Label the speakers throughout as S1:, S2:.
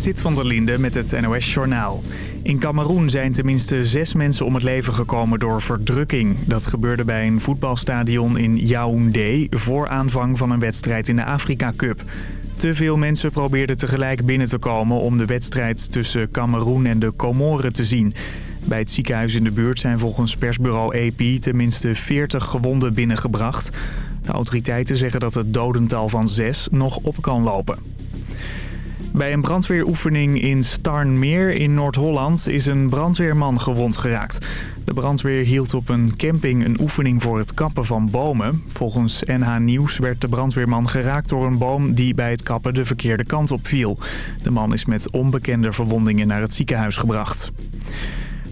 S1: Sit van der Linde met het NOS-journaal. In Cameroen zijn tenminste zes mensen om het leven gekomen door verdrukking. Dat gebeurde bij een voetbalstadion in Yaoundé... voor aanvang van een wedstrijd in de Afrika Cup. Te veel mensen probeerden tegelijk binnen te komen... om de wedstrijd tussen Cameroen en de Comoren te zien. Bij het ziekenhuis in de buurt zijn volgens persbureau AP... tenminste 40 gewonden binnengebracht. De autoriteiten zeggen dat het dodental van zes nog op kan lopen. Bij een brandweeroefening in Starnmeer in Noord-Holland is een brandweerman gewond geraakt. De brandweer hield op een camping een oefening voor het kappen van bomen. Volgens NH Nieuws werd de brandweerman geraakt door een boom die bij het kappen de verkeerde kant op viel. De man is met onbekende verwondingen naar het ziekenhuis gebracht.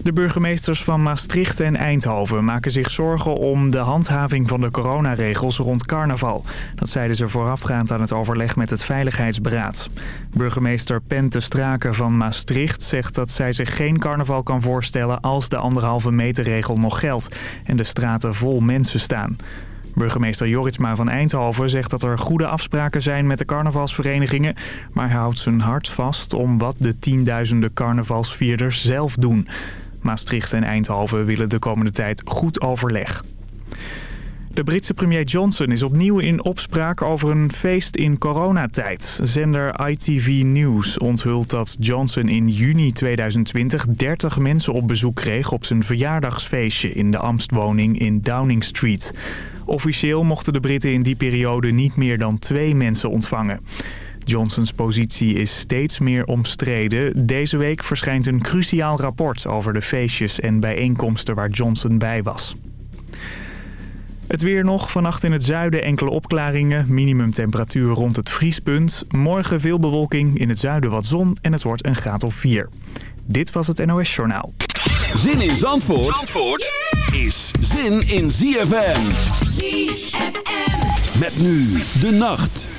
S1: De burgemeesters van Maastricht en Eindhoven maken zich zorgen om de handhaving van de coronaregels rond carnaval. Dat zeiden ze voorafgaand aan het overleg met het Veiligheidsberaad. Burgemeester Pente Straken van Maastricht zegt dat zij zich geen carnaval kan voorstellen als de anderhalve meter regel nog geldt en de straten vol mensen staan. Burgemeester Joritsma van Eindhoven zegt dat er goede afspraken zijn met de carnavalsverenigingen... maar houdt zijn hart vast om wat de tienduizenden carnavalsvierders zelf doen. Maastricht en Eindhoven willen de komende tijd goed overleg. De Britse premier Johnson is opnieuw in opspraak over een feest in coronatijd. Zender ITV News onthult dat Johnson in juni 2020 30 mensen op bezoek kreeg op zijn verjaardagsfeestje in de Amstwoning in Downing Street. Officieel mochten de Britten in die periode niet meer dan twee mensen ontvangen. Johnsons positie is steeds meer omstreden. Deze week verschijnt een cruciaal rapport over de feestjes en bijeenkomsten waar Johnson bij was. Het weer nog. Vannacht in het zuiden enkele opklaringen. Minimumtemperatuur rond het vriespunt. Morgen veel bewolking. In het zuiden wat zon. En het wordt een graad of 4. Dit was het NOS Journaal.
S2: Zin in Zandvoort, Zandvoort is zin in ZFM.
S3: ZFM.
S2: Met nu de nacht.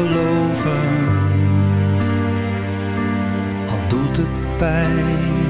S4: Geloven. Al doet het pijn.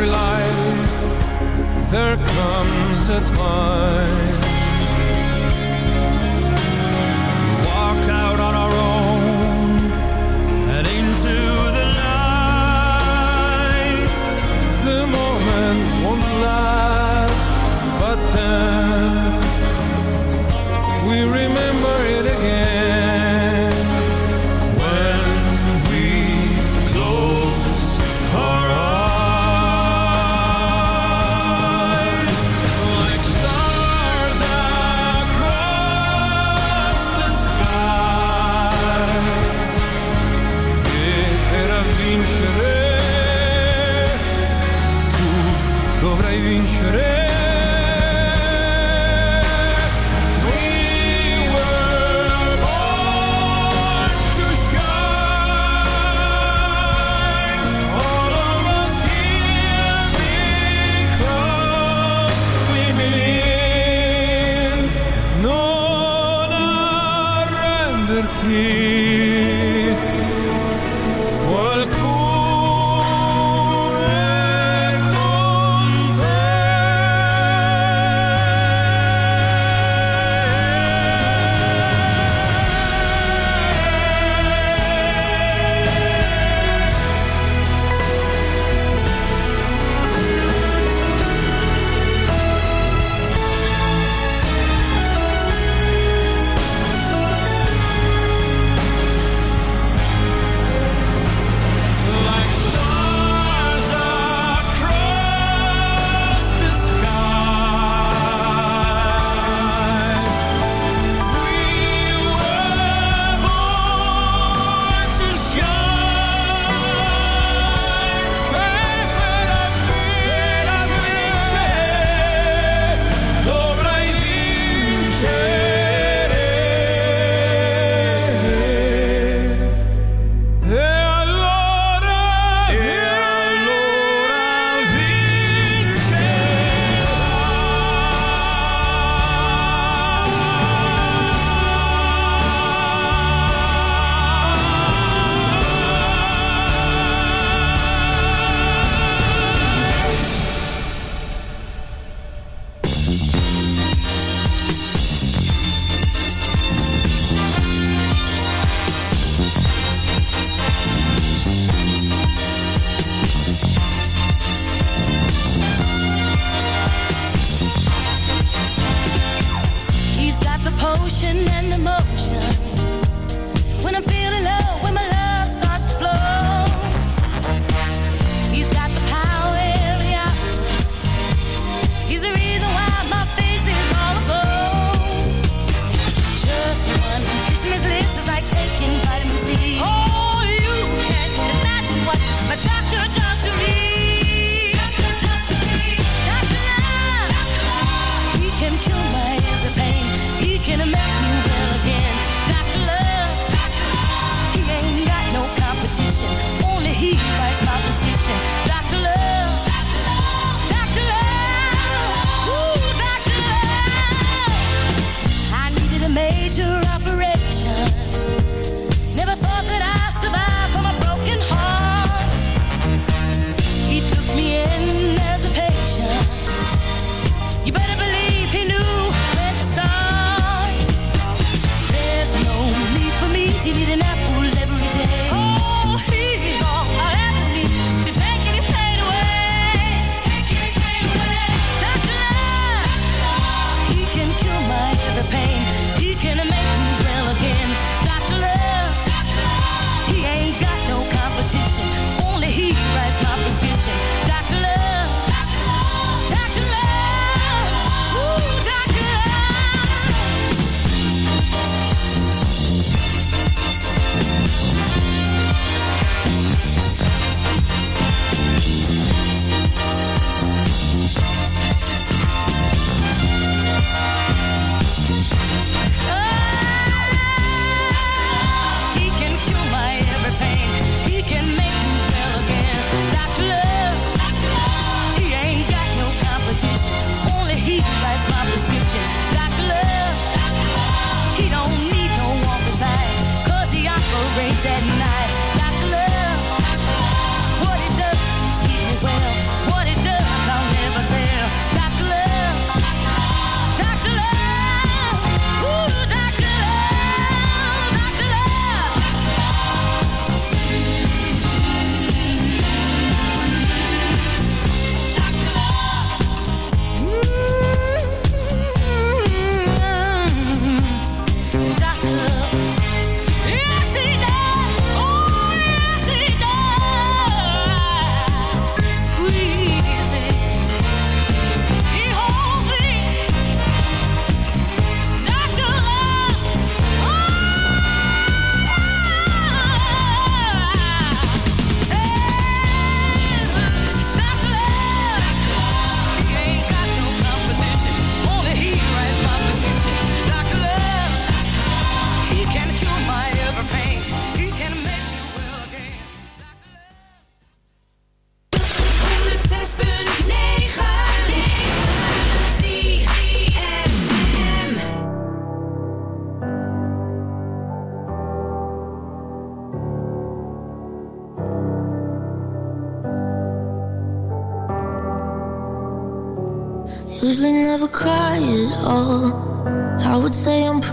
S5: every life there comes a time